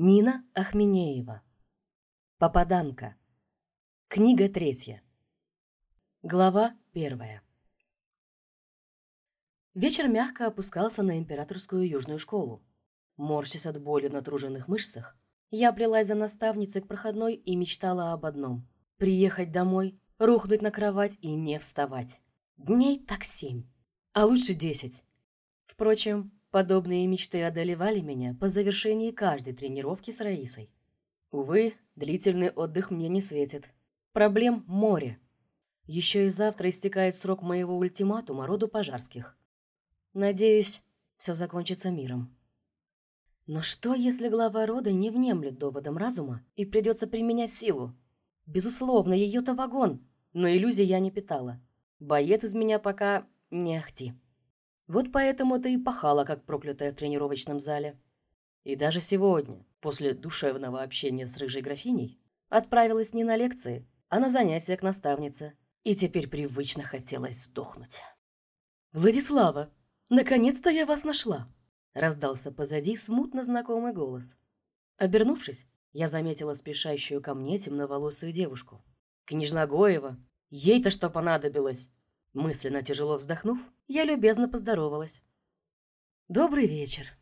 Нина Ахминеева. Попаданка. Книга третья. Глава первая. Вечер мягко опускался на императорскую южную школу. Морщась от боли в натруженных мышцах, я плелась за наставницей к проходной и мечтала об одном – приехать домой, рухнуть на кровать и не вставать. Дней так семь, а лучше десять. Впрочем, Подобные мечты одолевали меня по завершении каждой тренировки с Раисой. Увы, длительный отдых мне не светит. Проблем море. Еще и завтра истекает срок моего ультиматума роду пожарских. Надеюсь, все закончится миром. Но что, если глава рода не внемлет доводом разума и придется применять силу? Безусловно, ее-то вагон, но иллюзий я не питала. Боец из меня пока не ахти. Вот поэтому ты и пахала, как проклятая в тренировочном зале. И даже сегодня, после душевного общения с рыжей графиней, отправилась не на лекции, а на занятия к наставнице. И теперь привычно хотелось сдохнуть. «Владислава, наконец-то я вас нашла!» Раздался позади смутно знакомый голос. Обернувшись, я заметила спешащую ко мне темноволосую девушку. Княжна Гоева. Ей-то что понадобилось? Мысленно тяжело вздохнув, я любезно поздоровалась. «Добрый вечер!»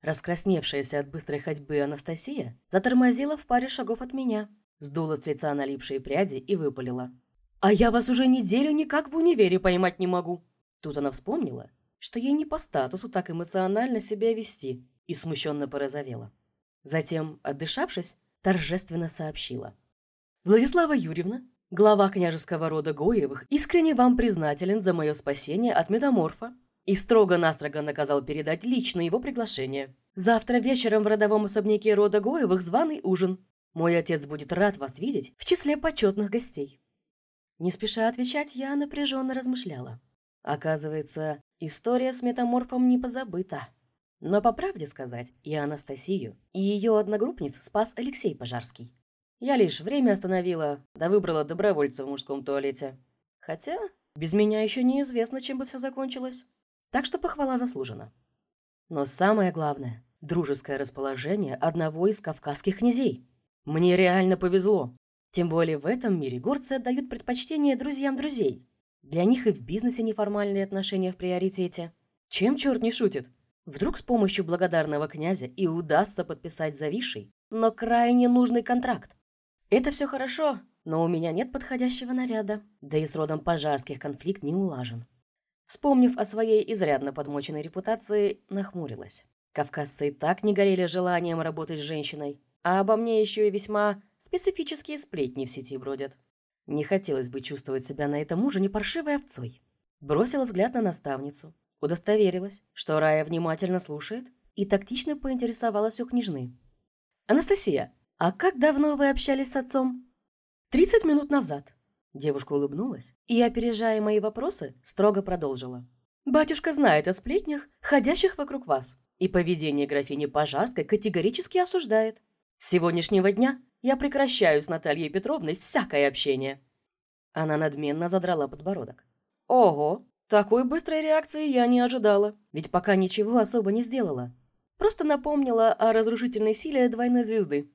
Раскрасневшаяся от быстрой ходьбы Анастасия затормозила в паре шагов от меня, сдула с лица налипшие пряди и выпалила. «А я вас уже неделю никак в универе поймать не могу!» Тут она вспомнила, что ей не по статусу так эмоционально себя вести, и смущенно порозовела. Затем, отдышавшись, торжественно сообщила. «Владислава Юрьевна, Глава княжеского рода Гоевых искренне вам признателен за мое спасение от метаморфа и строго-настрого наказал передать лично его приглашение. Завтра вечером в родовом особняке рода Гоевых званый ужин. Мой отец будет рад вас видеть в числе почетных гостей». Не спеша отвечать, я напряженно размышляла. Оказывается, история с метаморфом не позабыта. Но по правде сказать, и Анастасию, и ее одногруппниц спас Алексей Пожарский. Я лишь время остановила, да выбрала добровольца в мужском туалете. Хотя без меня еще неизвестно, чем бы все закончилось. Так что похвала заслужена. Но самое главное – дружеское расположение одного из кавказских князей. Мне реально повезло. Тем более в этом мире горцы отдают предпочтение друзьям друзей. Для них и в бизнесе неформальные отношения в приоритете. Чем черт не шутит? Вдруг с помощью благодарного князя и удастся подписать зависший, но крайне нужный контракт. Это все хорошо, но у меня нет подходящего наряда, да и с родом пожарских конфликт не улажен. Вспомнив о своей изрядно подмоченной репутации, нахмурилась. Кавказцы и так не горели желанием работать с женщиной, а обо мне еще и весьма специфические сплетни в сети бродят. Не хотелось бы чувствовать себя на этом ужине паршивой овцой. Бросила взгляд на наставницу, удостоверилась, что Рая внимательно слушает, и тактично поинтересовалась у княжны. «Анастасия, «А как давно вы общались с отцом?» «Тридцать минут назад». Девушка улыбнулась и, опережая мои вопросы, строго продолжила. «Батюшка знает о сплетнях, ходящих вокруг вас, и поведение графини Пожарской категорически осуждает. С сегодняшнего дня я прекращаю с Натальей Петровной всякое общение». Она надменно задрала подбородок. «Ого, такой быстрой реакции я не ожидала, ведь пока ничего особо не сделала. Просто напомнила о разрушительной силе двойной звезды.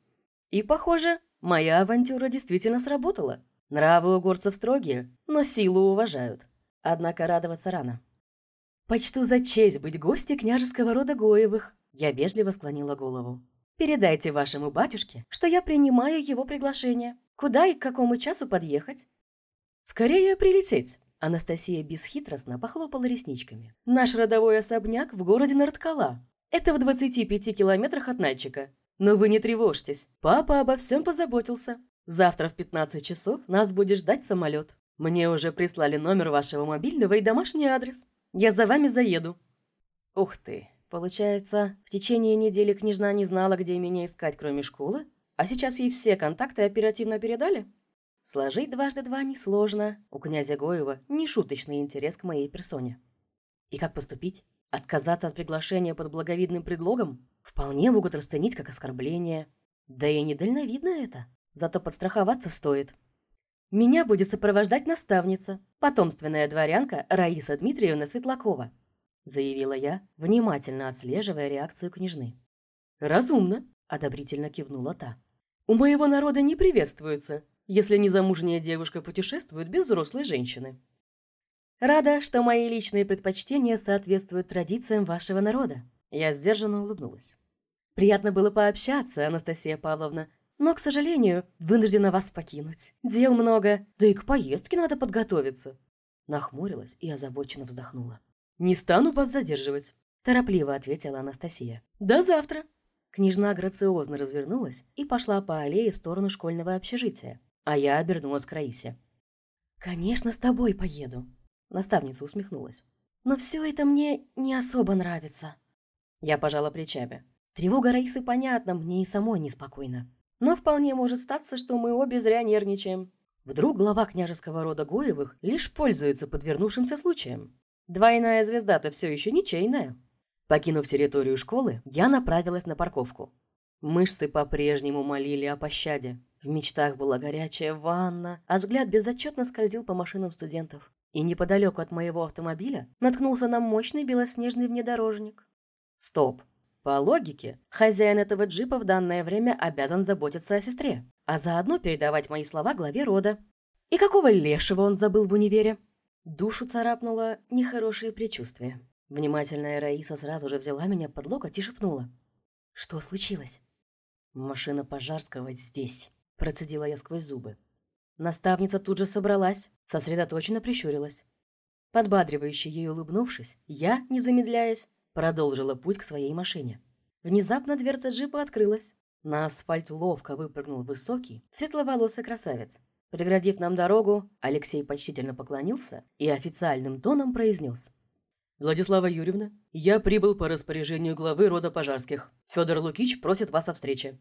И, похоже, моя авантюра действительно сработала. Нравы у горцев строгие, но силу уважают. Однако радоваться рано. «Почту за честь быть гостей княжеского рода Гоевых», я вежливо склонила голову. «Передайте вашему батюшке, что я принимаю его приглашение. Куда и к какому часу подъехать?» «Скорее прилететь», Анастасия бесхитростно похлопала ресничками. «Наш родовой особняк в городе Нарткала. Это в 25 километрах от Нальчика. Но вы не тревожьтесь, папа обо всем позаботился. Завтра в 15 часов нас будет ждать самолет. Мне уже прислали номер вашего мобильного и домашний адрес. Я за вами заеду». Ух ты, получается, в течение недели княжна не знала, где меня искать, кроме школы? А сейчас ей все контакты оперативно передали? Сложить дважды два несложно. У князя Гоева нешуточный интерес к моей персоне. И как поступить? Отказаться от приглашения под благовидным предлогом? Вполне могут расценить как оскорбление. Да и недальновидно это. Зато подстраховаться стоит. Меня будет сопровождать наставница, потомственная дворянка Раиса Дмитриевна Светлакова, заявила я, внимательно отслеживая реакцию княжны. Разумно. – одобрительно кивнула та. «У моего народа не приветствуется, если незамужняя девушка путешествует без взрослой женщины». «Рада, что мои личные предпочтения соответствуют традициям вашего народа». Я сдержанно улыбнулась. «Приятно было пообщаться, Анастасия Павловна, но, к сожалению, вынуждена вас покинуть. Дел много, да и к поездке надо подготовиться». Нахмурилась и озабоченно вздохнула. «Не стану вас задерживать», – торопливо ответила Анастасия. «До завтра». Княжна грациозно развернулась и пошла по аллее в сторону школьного общежития, а я обернулась к Раисе. «Конечно, с тобой поеду», – наставница усмехнулась. «Но все это мне не особо нравится». Я пожала плечами. Тревога Раисы понятна, мне и самой неспокойно. Но вполне может статься, что мы обе зря нервничаем. Вдруг глава княжеского рода Гоевых лишь пользуется подвернувшимся случаем. Двойная звезда-то все еще ничейная. Покинув территорию школы, я направилась на парковку. Мышцы по-прежнему молили о пощаде. В мечтах была горячая ванна, а взгляд безотчетно скользил по машинам студентов. И неподалеку от моего автомобиля наткнулся на мощный белоснежный внедорожник. Стоп. По логике, хозяин этого джипа в данное время обязан заботиться о сестре, а заодно передавать мои слова главе рода. И какого лешего он забыл в универе? Душу царапнуло нехорошее предчувствие. Внимательная Раиса сразу же взяла меня под локоть и шепнула. «Что случилось?» «Машина Пожарского здесь», – процедила я сквозь зубы. Наставница тут же собралась, сосредоточенно прищурилась. Подбадривающе ей улыбнувшись, я, не замедляясь, Продолжила путь к своей машине. Внезапно дверца джипа открылась. На асфальт ловко выпрыгнул высокий, светловолосый красавец. Преградив нам дорогу, Алексей почтительно поклонился и официальным тоном произнес. «Владислава Юрьевна, я прибыл по распоряжению главы рода Пожарских. Федор Лукич просит вас о встрече».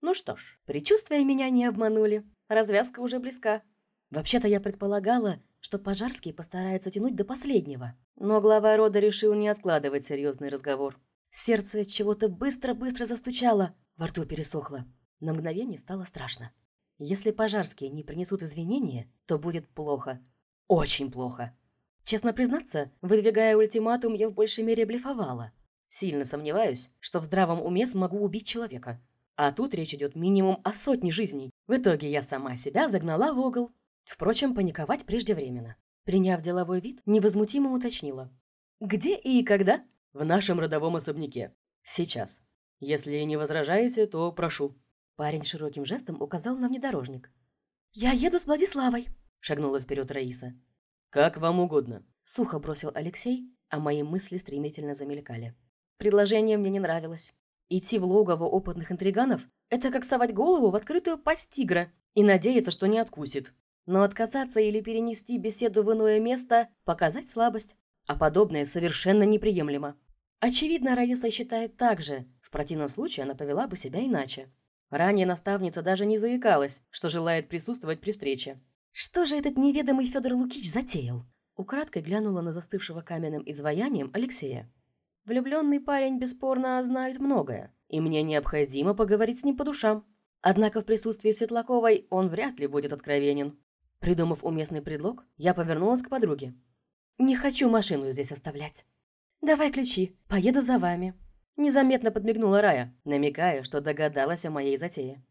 Ну что ж, предчувствия меня не обманули. Развязка уже близка. Вообще-то я предполагала, что пожарские постараются тянуть до последнего. Но глава рода решил не откладывать серьезный разговор. Сердце чего-то быстро-быстро застучало, во рту пересохло. На мгновение стало страшно. Если пожарские не принесут извинения, то будет плохо. Очень плохо. Честно признаться, выдвигая ультиматум, я в большей мере блефовала. Сильно сомневаюсь, что в здравом уме смогу убить человека. А тут речь идет минимум о сотне жизней. В итоге я сама себя загнала в угол Впрочем, паниковать преждевременно. Приняв деловой вид, невозмутимо уточнила. «Где и когда?» «В нашем родовом особняке. Сейчас. Если не возражаете, то прошу». Парень широким жестом указал на внедорожник. «Я еду с Владиславой», — шагнула вперед Раиса. «Как вам угодно», — сухо бросил Алексей, а мои мысли стремительно замелькали. Предложение мне не нравилось. Идти в логово опытных интриганов — это как совать голову в открытую пасть тигра и надеяться, что не откусит. Но отказаться или перенести беседу в иное место – показать слабость. А подобное совершенно неприемлемо. Очевидно, Раиса считает так же. В противном случае она повела бы себя иначе. Ранее наставница даже не заикалась, что желает присутствовать при встрече. Что же этот неведомый Федор Лукич затеял? Украдкой глянула на застывшего каменным изваянием Алексея. Влюбленный парень бесспорно знает многое, и мне необходимо поговорить с ним по душам. Однако в присутствии Светлаковой он вряд ли будет откровенен. Придумав уместный предлог, я повернулась к подруге. «Не хочу машину здесь оставлять. Давай ключи, поеду за вами». Незаметно подмигнула Рая, намекая, что догадалась о моей затее.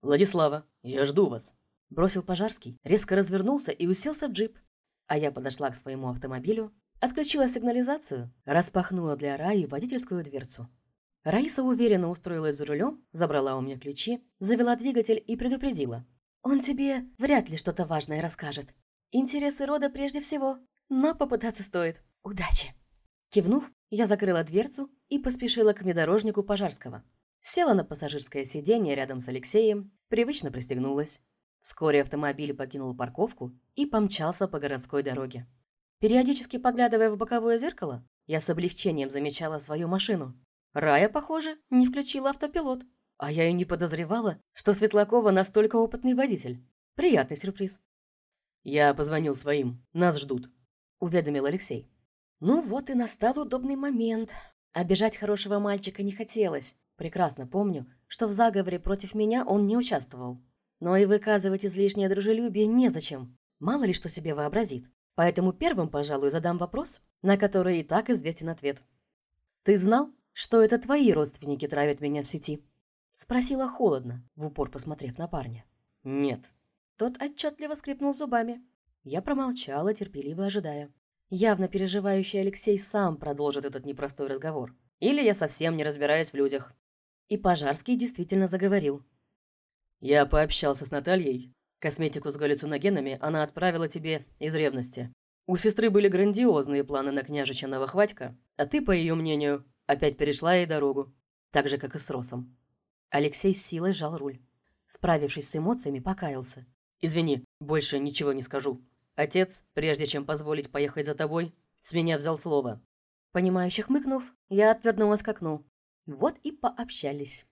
«Владислава, я жду вас», – бросил Пожарский, резко развернулся и уселся в джип. А я подошла к своему автомобилю, отключила сигнализацию, распахнула для Раи водительскую дверцу. Раиса уверенно устроилась за рулем, забрала у меня ключи, завела двигатель и предупредила. Он тебе вряд ли что-то важное расскажет. Интересы рода прежде всего, но попытаться стоит. Удачи!» Кивнув, я закрыла дверцу и поспешила к внедорожнику Пожарского. Села на пассажирское сиденье рядом с Алексеем, привычно пристегнулась. Вскоре автомобиль покинул парковку и помчался по городской дороге. Периодически поглядывая в боковое зеркало, я с облегчением замечала свою машину. Рая, похоже, не включила автопилот. А я и не подозревала, что Светлакова настолько опытный водитель. Приятный сюрприз. «Я позвонил своим. Нас ждут», — уведомил Алексей. Ну вот и настал удобный момент. Обижать хорошего мальчика не хотелось. Прекрасно помню, что в заговоре против меня он не участвовал. Но и выказывать излишнее дружелюбие незачем. Мало ли что себе вообразит. Поэтому первым, пожалуй, задам вопрос, на который и так известен ответ. «Ты знал, что это твои родственники травят меня в сети?» Спросила холодно, в упор посмотрев на парня. «Нет». Тот отчетливо скрипнул зубами. Я промолчала, терпеливо ожидая. Явно переживающий Алексей сам продолжит этот непростой разговор. Или я совсем не разбираюсь в людях. И Пожарский действительно заговорил. «Я пообщался с Натальей. Косметику с галлюциногенами она отправила тебе из ревности. У сестры были грандиозные планы на княжича Новохватька, а ты, по ее мнению, опять перешла ей дорогу. Так же, как и с Росом». Алексей с силой сжал руль. Справившись с эмоциями, покаялся. «Извини, больше ничего не скажу. Отец, прежде чем позволить поехать за тобой, с меня взял слово. Понимающе хмыкнув, я отвернулась к окну. Вот и пообщались.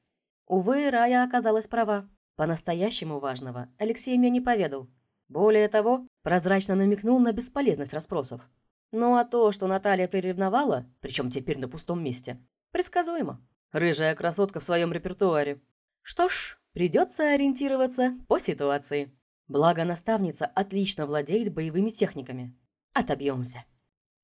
Увы, Рая оказалась права. По-настоящему важного Алексей мне не поведал. Более того, прозрачно намекнул на бесполезность расспросов. Ну а то, что Наталья приревновала, причем теперь на пустом месте, предсказуемо. Рыжая красотка в своем репертуаре. Что ж, придется ориентироваться по ситуации. Благо, наставница отлично владеет боевыми техниками. Отобьемся.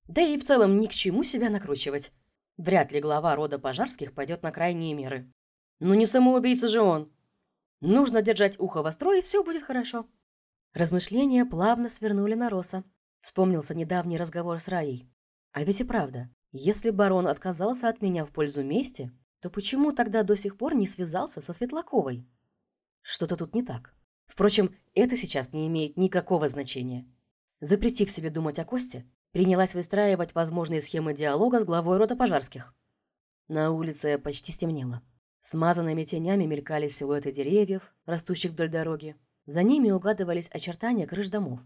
Да и в целом ни к чему себя накручивать. Вряд ли глава рода пожарских пойдет на крайние меры. Ну не самоубийца же он. Нужно держать ухо востро, и все будет хорошо. Размышления плавно свернули на Роса. Вспомнился недавний разговор с Раей. А ведь и правда, если барон отказался от меня в пользу мести, то почему тогда до сих пор не связался со Светлаковой? Что-то тут не так. Впрочем, это сейчас не имеет никакого значения. Запретив себе думать о Косте, принялась выстраивать возможные схемы диалога с главой рода пожарских. На улице почти стемнело. Смазанными тенями мелькали силуэты деревьев, растущих вдоль дороги. За ними угадывались очертания крыш домов.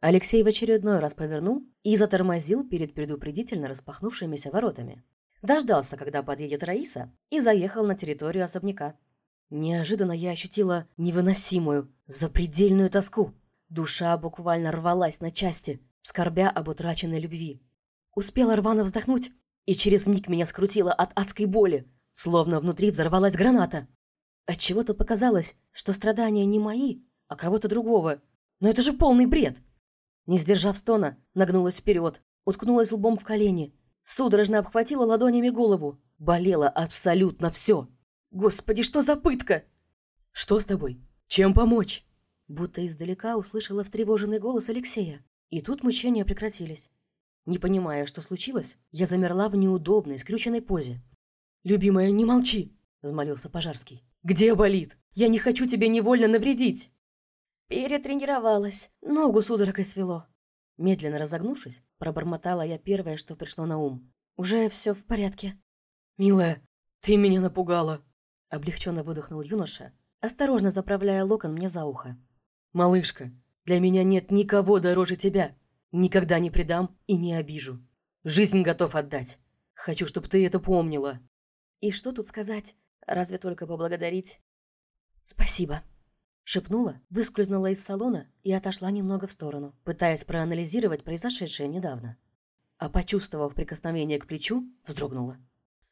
Алексей в очередной раз повернул и затормозил перед предупредительно распахнувшимися воротами. Дождался, когда подъедет Раиса, и заехал на территорию особняка. Неожиданно я ощутила невыносимую, запредельную тоску. Душа буквально рвалась на части, скорбя об утраченной любви. Успела рвано вздохнуть, и через миг меня скрутило от адской боли, словно внутри взорвалась граната. Отчего-то показалось, что страдания не мои, а кого-то другого. Но это же полный бред! Не сдержав стона, нагнулась вперед, уткнулась лбом в колени, судорожно обхватила ладонями голову. Болело абсолютно все. Господи, что за пытка? Что с тобой? Чем помочь? Будто издалека услышала встревоженный голос Алексея. И тут мучения прекратились. Не понимая, что случилось, я замерла в неудобной, скрюченной позе. «Любимая, не молчи!» – взмолился Пожарский. «Где болит? Я не хочу тебе невольно навредить!» Перетренировалась. Ногу судорогой свело. Медленно разогнувшись, пробормотала я первое, что пришло на ум. «Уже все в порядке». «Милая, ты меня напугала!» Облегченно выдохнул юноша, осторожно заправляя локон мне за ухо. «Малышка, для меня нет никого дороже тебя. Никогда не предам и не обижу. Жизнь готов отдать. Хочу, чтобы ты это помнила». «И что тут сказать? Разве только поблагодарить?» «Спасибо», — шепнула, выскользнула из салона и отошла немного в сторону, пытаясь проанализировать произошедшее недавно. А почувствовав прикосновение к плечу, вздрогнула.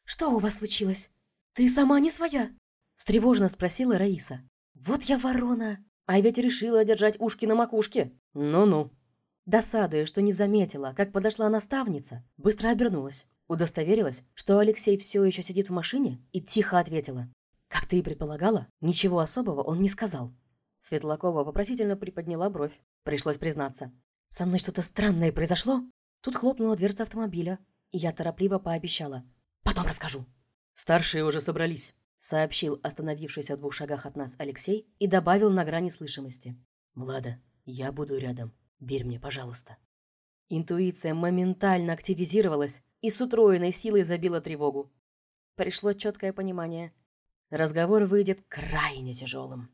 «Что у вас случилось?» «Ты сама не своя?» – встревоженно спросила Раиса. «Вот я ворона, а ведь решила держать ушки на макушке. Ну-ну». Досадуя, что не заметила, как подошла наставница, быстро обернулась. Удостоверилась, что Алексей все еще сидит в машине и тихо ответила. «Как ты и предполагала, ничего особого он не сказал». Светлакова вопросительно приподняла бровь. Пришлось признаться. «Со мной что-то странное произошло?» Тут хлопнула дверца автомобиля, и я торопливо пообещала. «Потом расскажу». «Старшие уже собрались», — сообщил остановившийся в двух шагах от нас Алексей и добавил на грани слышимости. «Влада, я буду рядом. Верь мне, пожалуйста». Интуиция моментально активизировалась и с утроенной силой забила тревогу. Пришло четкое понимание. Разговор выйдет крайне тяжелым.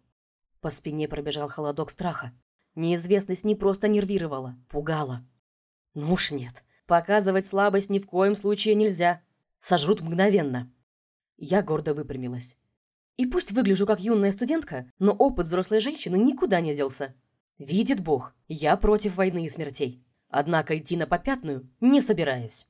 По спине пробежал холодок страха. Неизвестность не просто нервировала, пугала. Ну уж нет, показывать слабость ни в коем случае нельзя. Сожрут мгновенно. Я гордо выпрямилась. И пусть выгляжу как юная студентка, но опыт взрослой женщины никуда не делся. Видит Бог, я против войны и смертей. Однако идти на попятную не собираюсь.